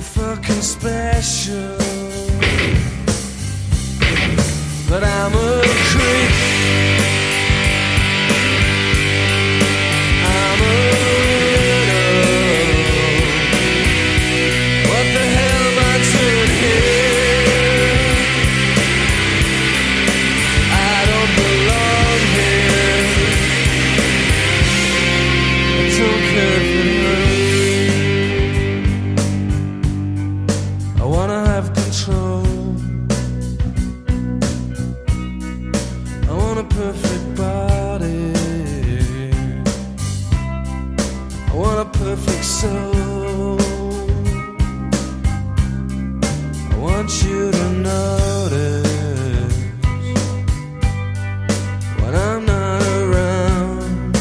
Fucking special. But I'm a want a perfect soul. I want you to notice when I'm not around.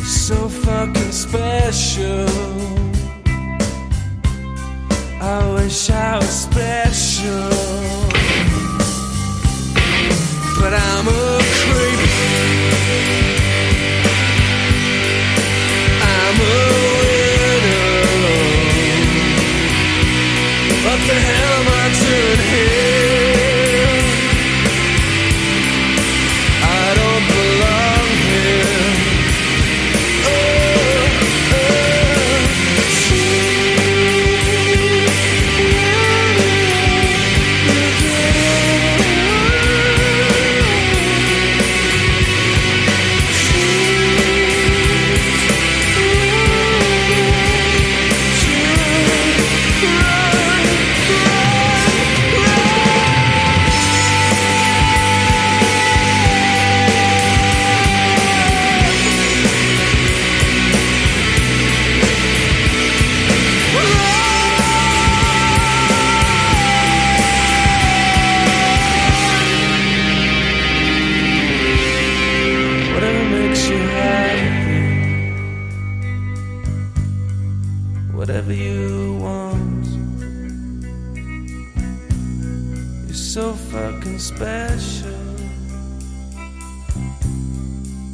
So fucking special. I wish I was special. But I'm a What the hell am I doing here? Whatever you want. You're so fucking special.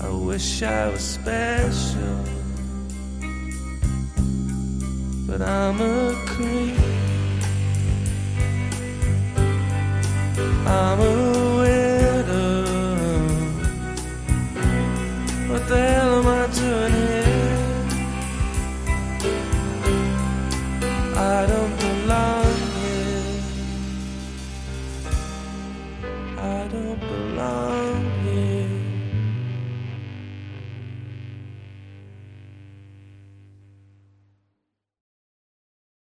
I wish I was special, but I'm a creep. I'm a I don't